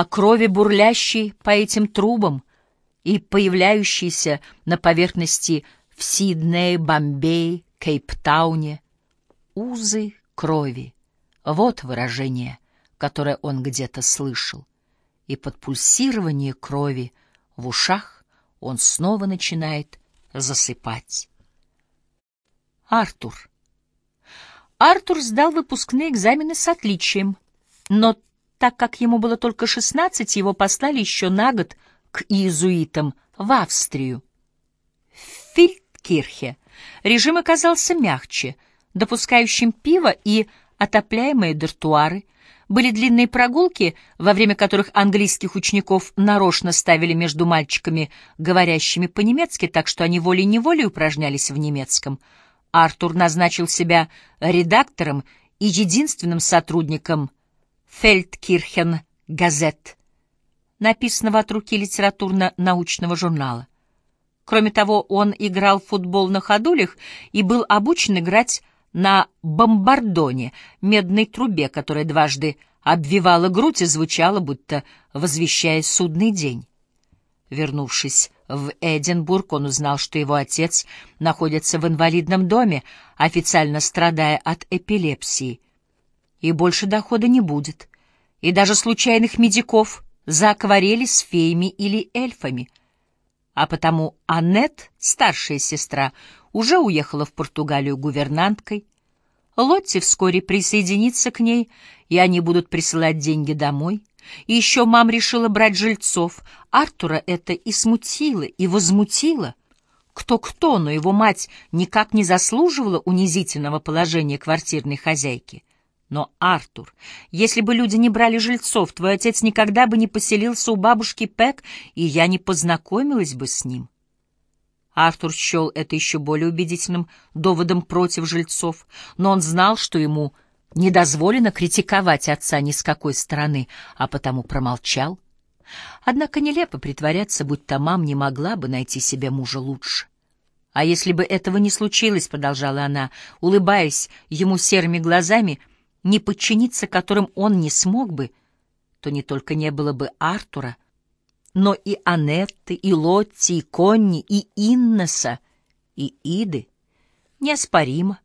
о крови, бурлящей по этим трубам и появляющейся на поверхности в Сиднее, Бомбее, Кейптауне. Узы крови. Вот выражение, которое он где-то слышал. И под пульсирование крови в ушах он снова начинает засыпать. Артур. Артур сдал выпускные экзамены с отличием, но так как ему было только шестнадцать, его послали еще на год к иезуитам в Австрию. В Фильдкирхе режим оказался мягче, допускающим пиво и отопляемые дартуары, были длинные прогулки, во время которых английских учеников нарочно ставили между мальчиками, говорящими по-немецки, так что они волей-неволей упражнялись в немецком. Артур назначил себя редактором и единственным сотрудником «Фельдкирхен Газет», написанного от руки литературно-научного журнала. Кроме того, он играл в футбол на ходулях и был обучен играть на бомбардоне, медной трубе, которая дважды обвивала грудь и звучала, будто возвещая судный день. Вернувшись в Эдинбург, он узнал, что его отец находится в инвалидном доме, официально страдая от эпилепсии. И больше дохода не будет, и даже случайных медиков за акварели с феями или эльфами. А потому Аннет, старшая сестра, уже уехала в Португалию гувернанткой. Лотти вскоре присоединится к ней, и они будут присылать деньги домой. И еще мам решила брать жильцов. Артура это и смутило, и возмутило. Кто-кто, но его мать никак не заслуживала унизительного положения квартирной хозяйки. Но, Артур, если бы люди не брали жильцов, твой отец никогда бы не поселился у бабушки Пэк, и я не познакомилась бы с ним. Артур счел это еще более убедительным доводом против жильцов, но он знал, что ему не дозволено критиковать отца ни с какой стороны, а потому промолчал. Однако нелепо притворяться, будто мам не могла бы найти себе мужа лучше. А если бы этого не случилось, — продолжала она, улыбаясь ему серыми глазами, не подчиниться которым он не смог бы, то не только не было бы Артура, но и Анетты, и Лотти, и Конни, и Иннеса, и Иды неоспоримо,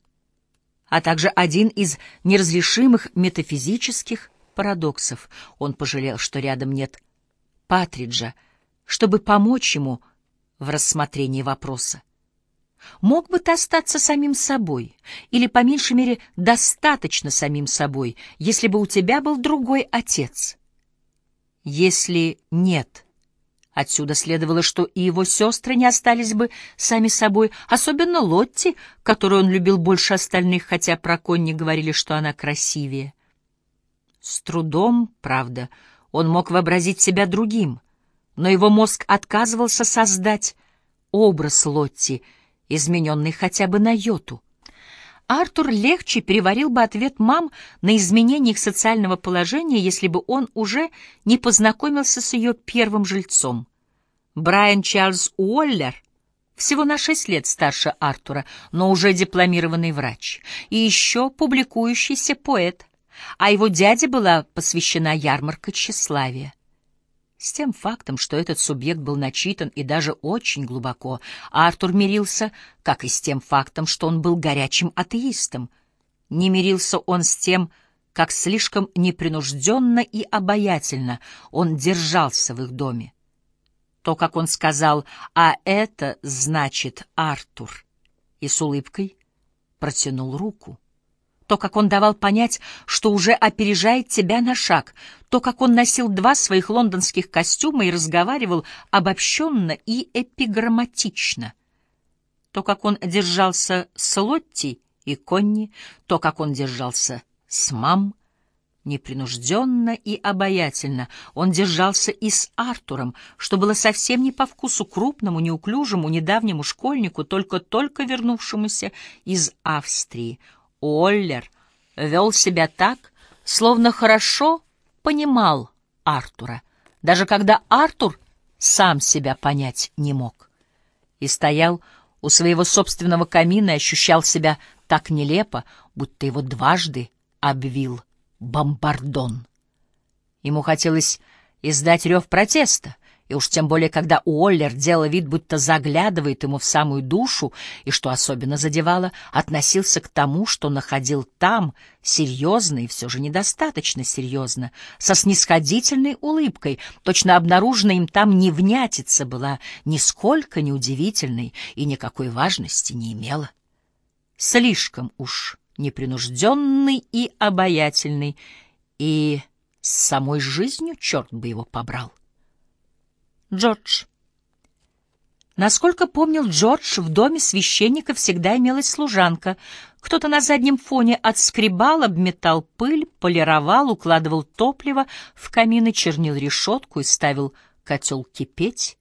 а также один из неразрешимых метафизических парадоксов. Он пожалел, что рядом нет Патриджа, чтобы помочь ему в рассмотрении вопроса. Мог бы ты остаться самим собой, или, по меньшей мере, достаточно самим собой, если бы у тебя был другой отец? Если нет — Отсюда следовало, что и его сестры не остались бы сами собой, особенно Лотти, которую он любил больше остальных, хотя про Конни говорили, что она красивее. С трудом, правда, он мог вообразить себя другим, но его мозг отказывался создать образ Лотти, измененный хотя бы на йоту. Артур легче переварил бы ответ мам на изменение их социального положения, если бы он уже не познакомился с ее первым жильцом. Брайан Чарльз Уоллер всего на шесть лет старше Артура, но уже дипломированный врач, и еще публикующийся поэт, а его дяде была посвящена ярмарка тщеславия. С тем фактом, что этот субъект был начитан и даже очень глубоко, Артур мирился, как и с тем фактом, что он был горячим атеистом. Не мирился он с тем, как слишком непринужденно и обаятельно он держался в их доме. То, как он сказал «А это значит Артур», и с улыбкой протянул руку то, как он давал понять, что уже опережает тебя на шаг, то, как он носил два своих лондонских костюма и разговаривал обобщенно и эпиграмматично, то, как он держался с Лотти и Конни, то, как он держался с мам, непринужденно и обаятельно. Он держался и с Артуром, что было совсем не по вкусу крупному, неуклюжему, недавнему школьнику, только-только вернувшемуся из Австрии. Оллер вел себя так, словно хорошо понимал Артура, даже когда Артур сам себя понять не мог. И стоял у своего собственного камина и ощущал себя так нелепо, будто его дважды обвил бомбардон. Ему хотелось издать рев протеста, и уж тем более, когда Уоллер делал вид, будто заглядывает ему в самую душу, и, что особенно задевало, относился к тому, что находил там, серьезно и все же недостаточно серьезно, со снисходительной улыбкой, точно обнаруженная им там невнятица была нисколько неудивительной и никакой важности не имела. Слишком уж непринужденный и обаятельный, и с самой жизнью черт бы его побрал. Джордж. Насколько помнил Джордж, в доме священника всегда имелась служанка. Кто-то на заднем фоне отскребал, обметал пыль, полировал, укладывал топливо в камин и чернил решетку и ставил котел кипеть.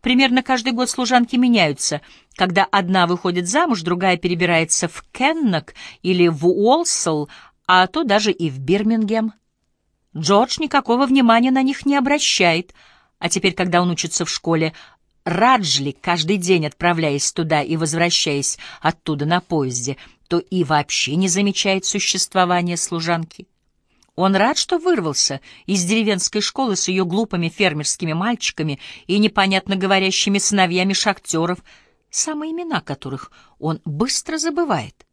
Примерно каждый год служанки меняются. Когда одна выходит замуж, другая перебирается в Кеннок или в Уолсел, а то даже и в Бирмингем. Джордж никакого внимания на них не обращает — а теперь, когда он учится в школе, Раджли, каждый день отправляясь туда и возвращаясь оттуда на поезде, то и вообще не замечает существования служанки. Он рад, что вырвался из деревенской школы с ее глупыми фермерскими мальчиками и непонятно говорящими сыновьями шахтеров, самые имена которых он быстро забывает.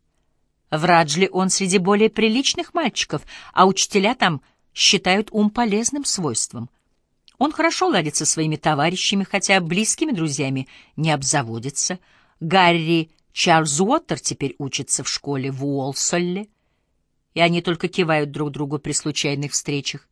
В Раджли он среди более приличных мальчиков, а учителя там считают ум полезным свойством. Он хорошо ладит со своими товарищами, хотя близкими друзьями не обзаводится. Гарри Чарльз Уоттер теперь учится в школе в Уолсолле, и они только кивают друг другу при случайных встречах.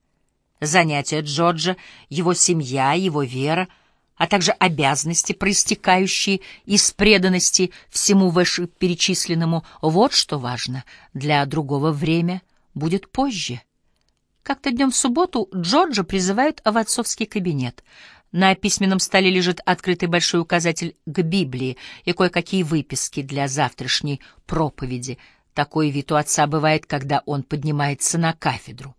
Занятия Джорджа, его семья, его вера, а также обязанности, проистекающие из преданности всему вышеперечисленному, вот что важно, для другого время будет позже. Как-то днем в субботу Джорджа призывают в отцовский кабинет. На письменном столе лежит открытый большой указатель к Библии и кое-какие выписки для завтрашней проповеди. Такой вид у отца бывает, когда он поднимается на кафедру.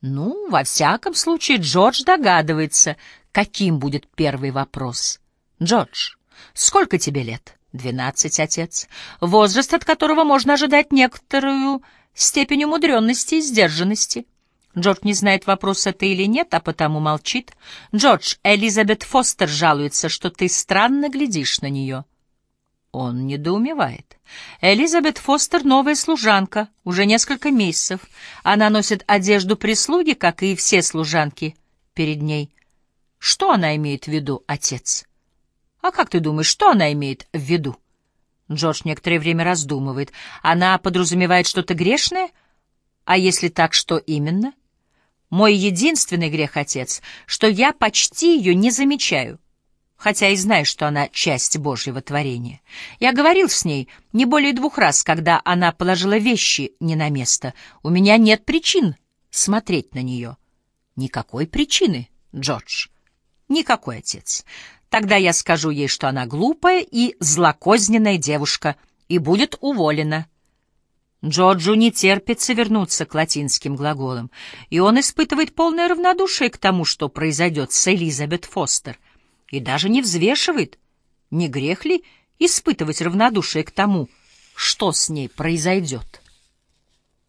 Ну, во всяком случае, Джордж догадывается, каким будет первый вопрос. «Джордж, сколько тебе лет?» «Двенадцать, отец. Возраст, от которого можно ожидать некоторую степень умудренности и сдержанности». Джордж не знает, вопрос это или нет, а потому молчит. «Джордж, Элизабет Фостер жалуется, что ты странно глядишь на нее». Он недоумевает. Элизабет Фостер — новая служанка, уже несколько месяцев. Она носит одежду прислуги, как и все служанки перед ней. Что она имеет в виду, отец? А как ты думаешь, что она имеет в виду? Джордж некоторое время раздумывает. Она подразумевает что-то грешное? А если так, что именно? Мой единственный грех, отец, что я почти ее не замечаю, хотя и знаю, что она часть Божьего творения. Я говорил с ней не более двух раз, когда она положила вещи не на место. У меня нет причин смотреть на нее. Никакой причины, Джордж. Никакой, отец. Тогда я скажу ей, что она глупая и злокозненная девушка и будет уволена. Джорджу не терпится вернуться к латинским глаголам, и он испытывает полное равнодушие к тому, что произойдет с Элизабет Фостер, и даже не взвешивает, не грех ли испытывать равнодушие к тому, что с ней произойдет.